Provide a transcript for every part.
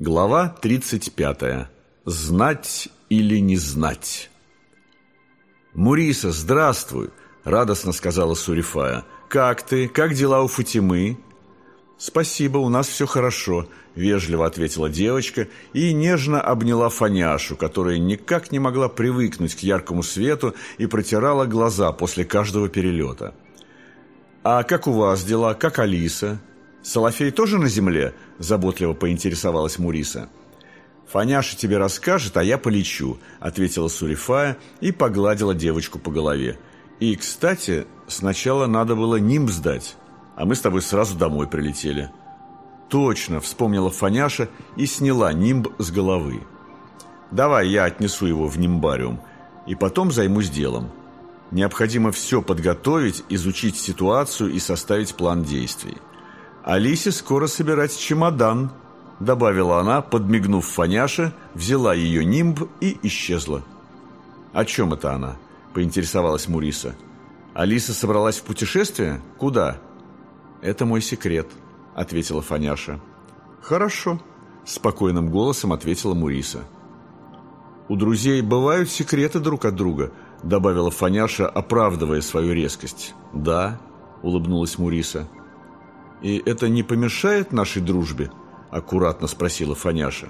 Глава 35. Знать или не знать. «Муриса, здравствуй!» – радостно сказала Сурифая. «Как ты? Как дела у Фатимы?» «Спасибо, у нас все хорошо», – вежливо ответила девочка и нежно обняла Фаняшу, которая никак не могла привыкнуть к яркому свету и протирала глаза после каждого перелета. «А как у вас дела? Как Алиса?» «Салафей тоже на земле?» – заботливо поинтересовалась Муриса. «Фаняша тебе расскажет, а я полечу», – ответила Сурифая и погладила девочку по голове. «И, кстати, сначала надо было нимб сдать, а мы с тобой сразу домой прилетели». «Точно», – вспомнила Фаняша и сняла нимб с головы. «Давай я отнесу его в нимбариум, и потом займусь делом. Необходимо все подготовить, изучить ситуацию и составить план действий». Алисе скоро собирать чемодан», — добавила она, подмигнув Фаняше, взяла ее нимб и исчезла. «О чем это она?» — поинтересовалась Муриса. «Алиса собралась в путешествие? Куда?» «Это мой секрет», — ответила Фаняша. «Хорошо», — спокойным голосом ответила Муриса. «У друзей бывают секреты друг от друга», — добавила Фаняша, оправдывая свою резкость. «Да», — улыбнулась Муриса. «И это не помешает нашей дружбе?» – аккуратно спросила Фаняша.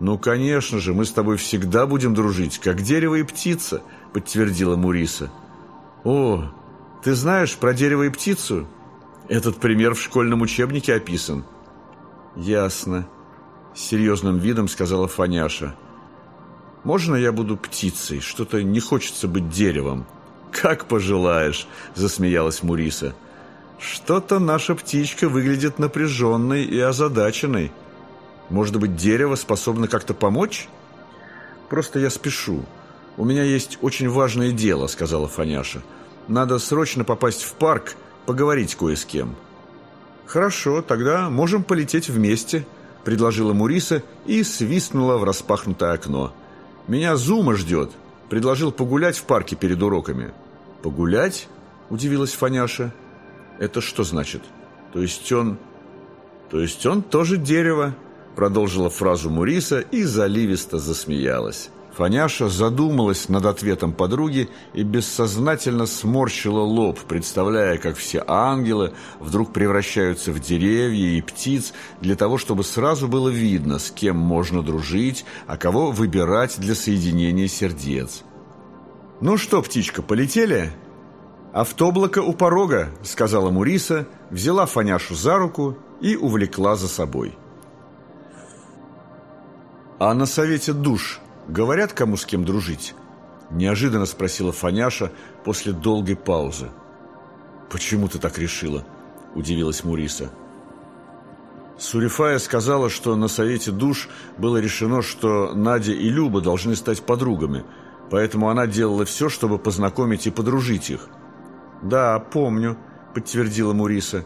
«Ну, конечно же, мы с тобой всегда будем дружить, как дерево и птица», – подтвердила Муриса. «О, ты знаешь про дерево и птицу? Этот пример в школьном учебнике описан». «Ясно», – серьезным видом сказала Фаняша. «Можно я буду птицей? Что-то не хочется быть деревом». «Как пожелаешь», – засмеялась Муриса. Что-то наша птичка выглядит напряженной и озадаченной. Может быть, дерево способно как-то помочь? Просто я спешу. У меня есть очень важное дело, сказала Фаняша. Надо срочно попасть в парк, поговорить кое с кем. Хорошо, тогда можем полететь вместе, предложила Муриса и свистнула в распахнутое окно. Меня Зума ждет. Предложил погулять в парке перед уроками. Погулять? Удивилась Фаняша. Это что значит? То есть он... То есть он тоже дерево? Продолжила фразу Муриса и заливисто засмеялась. Фаняша задумалась над ответом подруги и бессознательно сморщила лоб, представляя, как все ангелы вдруг превращаются в деревья и птиц для того, чтобы сразу было видно, с кем можно дружить, а кого выбирать для соединения сердец. «Ну что, птичка, полетели?» «Автоблако у порога», — сказала Муриса, взяла Фаняшу за руку и увлекла за собой. «А на совете душ говорят, кому с кем дружить?» Неожиданно спросила Фаняша после долгой паузы. «Почему ты так решила?» – удивилась Муриса. Сурифая сказала, что на совете душ было решено, что Надя и Люба должны стать подругами, поэтому она делала все, чтобы познакомить и подружить их – «Да, помню», — подтвердила Муриса.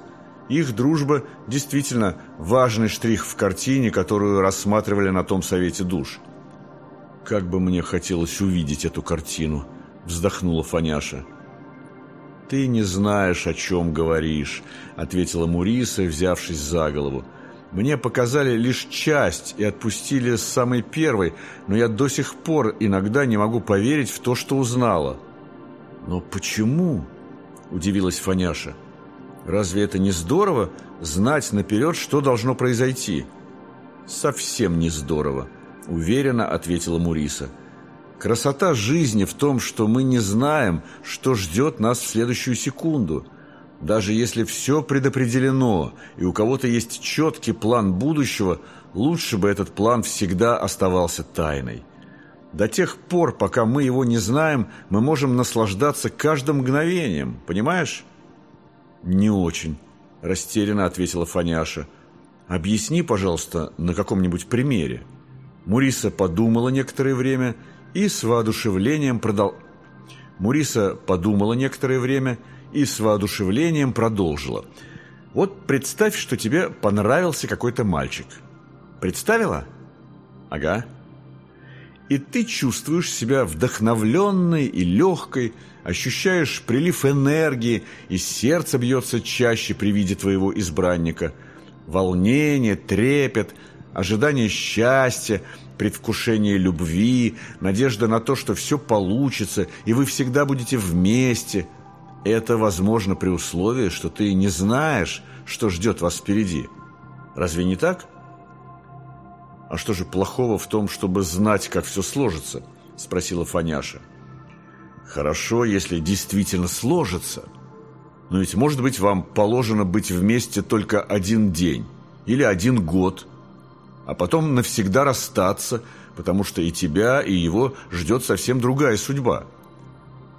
«Их дружба действительно важный штрих в картине, которую рассматривали на том совете душ». «Как бы мне хотелось увидеть эту картину», — вздохнула Фаняша. «Ты не знаешь, о чем говоришь», — ответила Муриса, взявшись за голову. «Мне показали лишь часть и отпустили с самой первой, но я до сих пор иногда не могу поверить в то, что узнала». «Но почему?» – удивилась Фаняша. «Разве это не здорово знать наперед, что должно произойти?» «Совсем не здорово», – уверенно ответила Муриса. «Красота жизни в том, что мы не знаем, что ждет нас в следующую секунду. Даже если все предопределено, и у кого-то есть четкий план будущего, лучше бы этот план всегда оставался тайной». До тех пор, пока мы его не знаем, мы можем наслаждаться каждым мгновением, понимаешь? Не очень, растерянно ответила Фаняша. Объясни, пожалуйста, на каком-нибудь примере. Муриса подумала некоторое время и с воодушевлением продал... Муриса подумала некоторое время и с воодушевлением продолжила. Вот представь, что тебе понравился какой-то мальчик. Представила? Ага и ты чувствуешь себя вдохновленной и легкой, ощущаешь прилив энергии, и сердце бьется чаще при виде твоего избранника. Волнение, трепет, ожидание счастья, предвкушение любви, надежда на то, что все получится, и вы всегда будете вместе. Это возможно при условии, что ты не знаешь, что ждет вас впереди. Разве не так? А что же плохого в том, чтобы знать, как все сложится? Спросила Фаняша. Хорошо, если действительно сложится. Но ведь, может быть, вам положено быть вместе только один день или один год – а потом навсегда расстаться, потому что и тебя, и его ждет совсем другая судьба.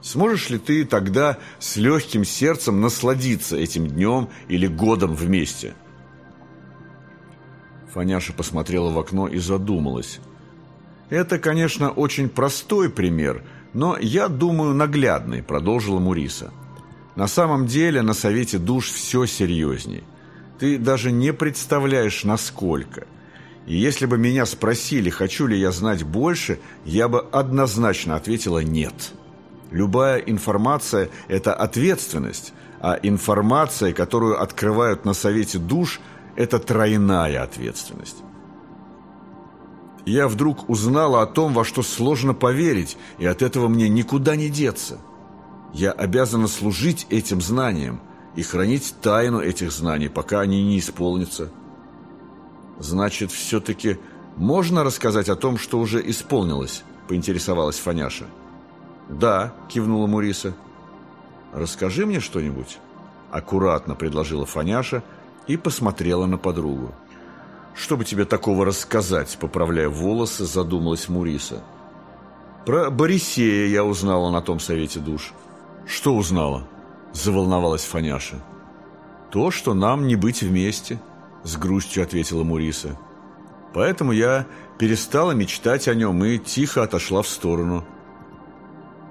Сможешь ли ты тогда с легким сердцем насладиться этим днем или годом вместе? Фаняша посмотрела в окно и задумалась. «Это, конечно, очень простой пример, но, я думаю, наглядный», — продолжила Муриса. «На самом деле на Совете душ все серьезней. Ты даже не представляешь, насколько. И если бы меня спросили, хочу ли я знать больше, я бы однозначно ответила «нет». Любая информация – это ответственность, а информация, которую открывают на Совете душ – это тройная ответственность. Я вдруг узнала о том, во что сложно поверить, и от этого мне никуда не деться. Я обязана служить этим знаниям и хранить тайну этих знаний, пока они не исполнятся. «Значит, все-таки можно рассказать о том, что уже исполнилось?» – поинтересовалась Фаняша. «Да», – кивнула Муриса. «Расскажи мне что-нибудь», – аккуратно предложила Фаняша и посмотрела на подругу. «Что бы тебе такого рассказать?» – поправляя волосы, задумалась Муриса. «Про Борисея я узнала на том совете душ». «Что узнала?» – заволновалась Фаняша. «То, что нам не быть вместе» с грустью ответила Муриса. Поэтому я перестала мечтать о нем и тихо отошла в сторону.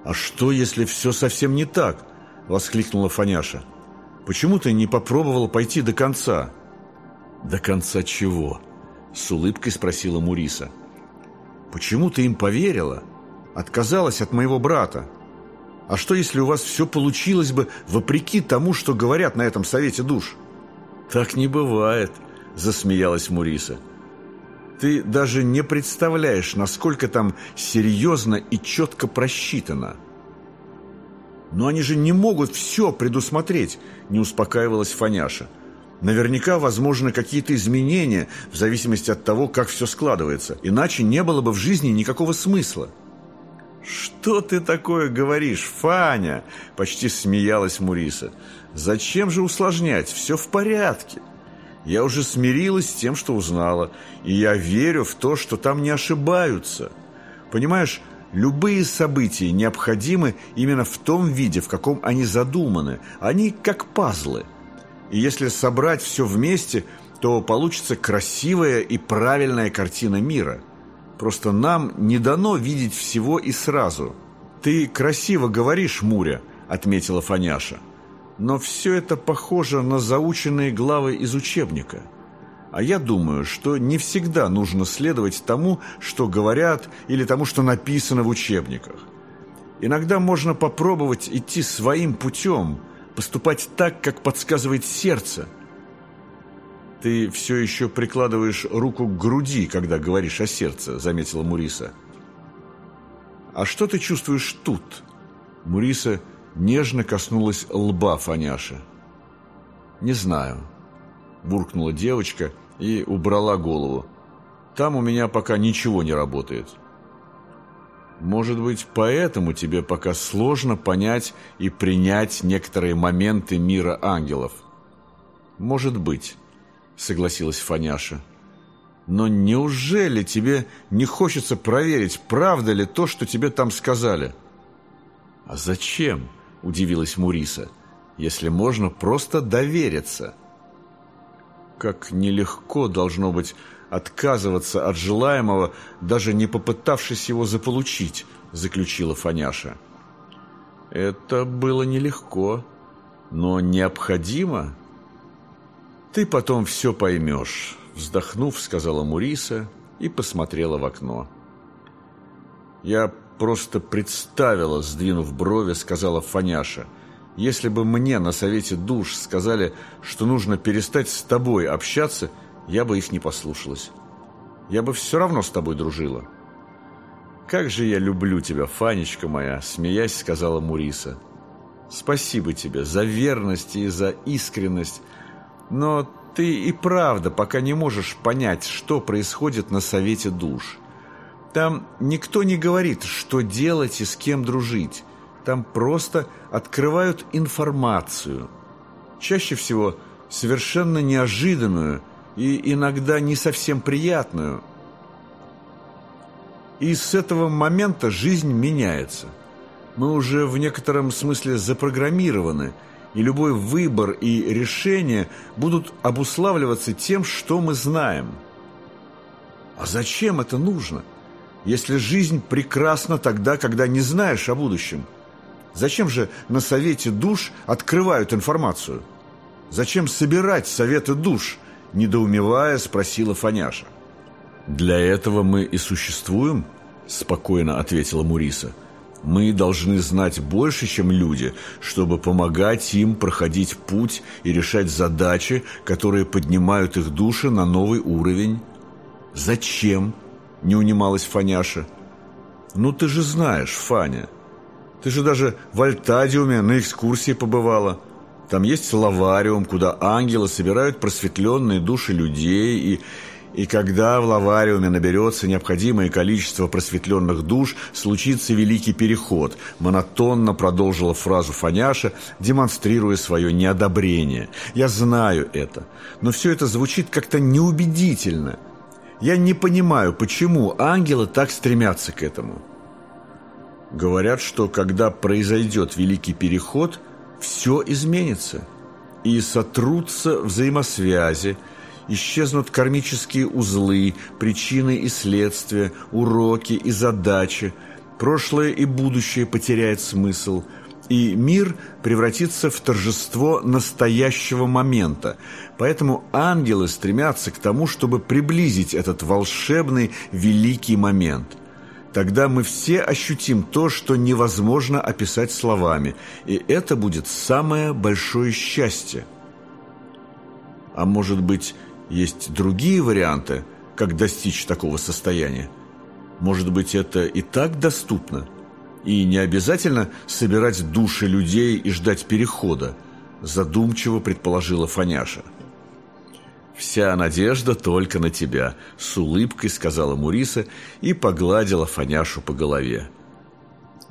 «А что, если все совсем не так?» – воскликнула Фаняша. «Почему ты не попробовала пойти до конца?» «До конца чего?» – с улыбкой спросила Муриса. «Почему ты им поверила? Отказалась от моего брата? А что, если у вас все получилось бы вопреки тому, что говорят на этом совете душ?» «Так не бывает», засмеялась Муриса. Ты даже не представляешь, насколько там серьезно и четко просчитано. Но они же не могут все предусмотреть, не успокаивалась Фаняша. Наверняка возможны какие-то изменения в зависимости от того, как все складывается. Иначе не было бы в жизни никакого смысла. «Что ты такое говоришь, Фаня?» – почти смеялась Муриса. «Зачем же усложнять? Все в порядке». Я уже смирилась с тем, что узнала, и я верю в то, что там не ошибаются. Понимаешь, любые события необходимы именно в том виде, в каком они задуманы. Они как пазлы. И если собрать все вместе, то получится красивая и правильная картина мира. Просто нам не дано видеть всего и сразу. «Ты красиво говоришь, Муря», — отметила Фаняша. Но все это похоже на заученные главы из учебника. А я думаю, что не всегда нужно следовать тому, что говорят, или тому, что написано в учебниках. Иногда можно попробовать идти своим путем, поступать так, как подсказывает сердце. «Ты все еще прикладываешь руку к груди, когда говоришь о сердце», — заметила Муриса. «А что ты чувствуешь тут?» Муриса нежно коснулась лба Фаняши. «Не знаю», – буркнула девочка и убрала голову. «Там у меня пока ничего не работает». «Может быть, поэтому тебе пока сложно понять и принять некоторые моменты мира ангелов?» «Может быть», — согласилась Фаняша. «Но неужели тебе не хочется проверить, правда ли то, что тебе там сказали?» «А зачем?» – удивилась Муриса. «Если можно просто довериться». Как нелегко должно быть отказываться от желаемого, даже не попытавшись его заполучить, заключила Фаняша. Это было нелегко, но необходимо. Ты потом все поймешь, вздохнув, сказала Муриса и посмотрела в окно. Я просто представила, сдвинув брови, сказала Фаняша. Если бы мне на совете душ сказали, что нужно перестать с тобой общаться, я бы их не послушалась. Я бы все равно с тобой дружила». «Как же я люблю тебя, Фанечка моя!» – смеясь сказала Муриса. «Спасибо тебе за верность и за искренность, но ты и правда пока не можешь понять, что происходит на Совете душ. Там никто не говорит, что делать и с кем дружить. Там просто открывают информацию. Чаще всего совершенно неожиданную и иногда не совсем приятную. И с этого момента жизнь меняется. Мы уже в некотором смысле запрограммированы, и любой выбор и решение будут обуславливаться тем, что мы знаем. А зачем это нужно? Если жизнь прекрасна тогда, когда не знаешь о будущем. Зачем же на совете душ открывают информацию? Зачем собирать советы душ? Недоумевая, спросила Фаняша. «Для этого мы и существуем», – спокойно ответила Муриса. «Мы должны знать больше, чем люди, чтобы помогать им проходить путь и решать задачи, которые поднимают их души на новый уровень». «Зачем?» – не унималась Фаняша. «Ну ты же знаешь, Фаня, ты же даже в Альтадиуме на экскурсии побывала». Там есть лавариум, куда ангелы собирают просветленные души людей, и, и когда в лавариуме наберется необходимое количество просветленных душ, случится великий переход, монотонно продолжила фразу Фаняша, демонстрируя свое неодобрение. Я знаю это, но все это звучит как-то неубедительно. Я не понимаю, почему ангелы так стремятся к этому. Говорят, что когда произойдет великий переход – все изменится, и сотрутся взаимосвязи, исчезнут кармические узлы, причины и следствия, уроки и задачи, прошлое и будущее потеряет смысл, и мир превратится в торжество настоящего момента. Поэтому ангелы стремятся к тому, чтобы приблизить этот волшебный великий момент – Тогда мы все ощутим то, что невозможно описать словами, и это будет самое большое счастье. А может быть, есть другие варианты, как достичь такого состояния? Может быть, это и так доступно? И не обязательно собирать души людей и ждать перехода, задумчиво предположила Фаняша. «Вся надежда только на тебя», — с улыбкой сказала Муриса и погладила Фаняшу по голове.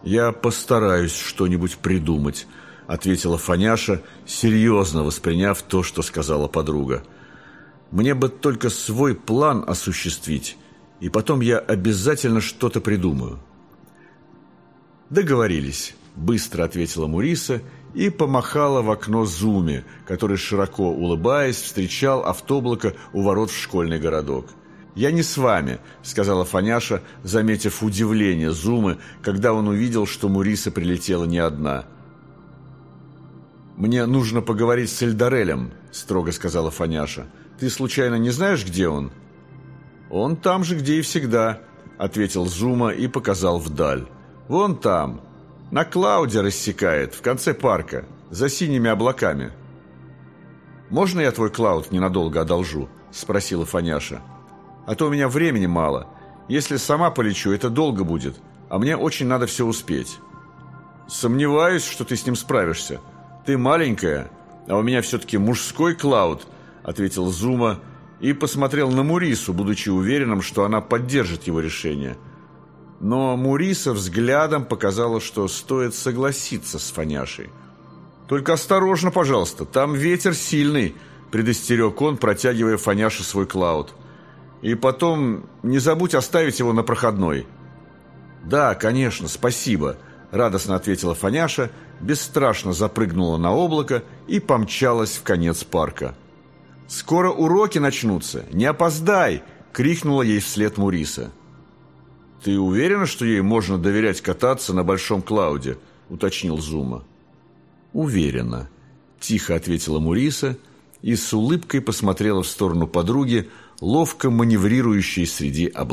«Я постараюсь что-нибудь придумать», — ответила Фаняша, серьезно восприняв то, что сказала подруга. «Мне бы только свой план осуществить, и потом я обязательно что-то придумаю». «Договорились», — быстро ответила Муриса и помахала в окно Зуме, который, широко улыбаясь, встречал автоблока у ворот в школьный городок. «Я не с вами», — сказала Фаняша, заметив удивление Зумы, когда он увидел, что Муриса прилетела не одна. «Мне нужно поговорить с Эльдарелем», — строго сказала Фаняша. «Ты случайно не знаешь, где он?» «Он там же, где и всегда», — ответил Зума и показал вдаль. «Вон там, на Клауде рассекает, в конце парка, за синими облаками. «Можно я твой Клауд ненадолго одолжу?» – спросила Фаняша. «А то у меня времени мало. Если сама полечу, это долго будет, а мне очень надо все успеть». «Сомневаюсь, что ты с ним справишься. Ты маленькая, а у меня все-таки мужской Клауд», – ответил Зума и посмотрел на Мурису, будучи уверенным, что она поддержит его решение – но Муриса взглядом показала, что стоит согласиться с Фаняшей. «Только осторожно, пожалуйста, там ветер сильный», – предостерег он, протягивая Фаняше свой клауд. «И потом не забудь оставить его на проходной». «Да, конечно, спасибо», – радостно ответила Фаняша, бесстрашно запрыгнула на облако и помчалась в конец парка. «Скоро уроки начнутся, не опоздай!» – крикнула ей вслед Муриса. «Ты уверена, что ей можно доверять кататься на Большом Клауде?» – уточнил Зума. «Уверена», – тихо ответила Муриса и с улыбкой посмотрела в сторону подруги, ловко маневрирующей среди облаков.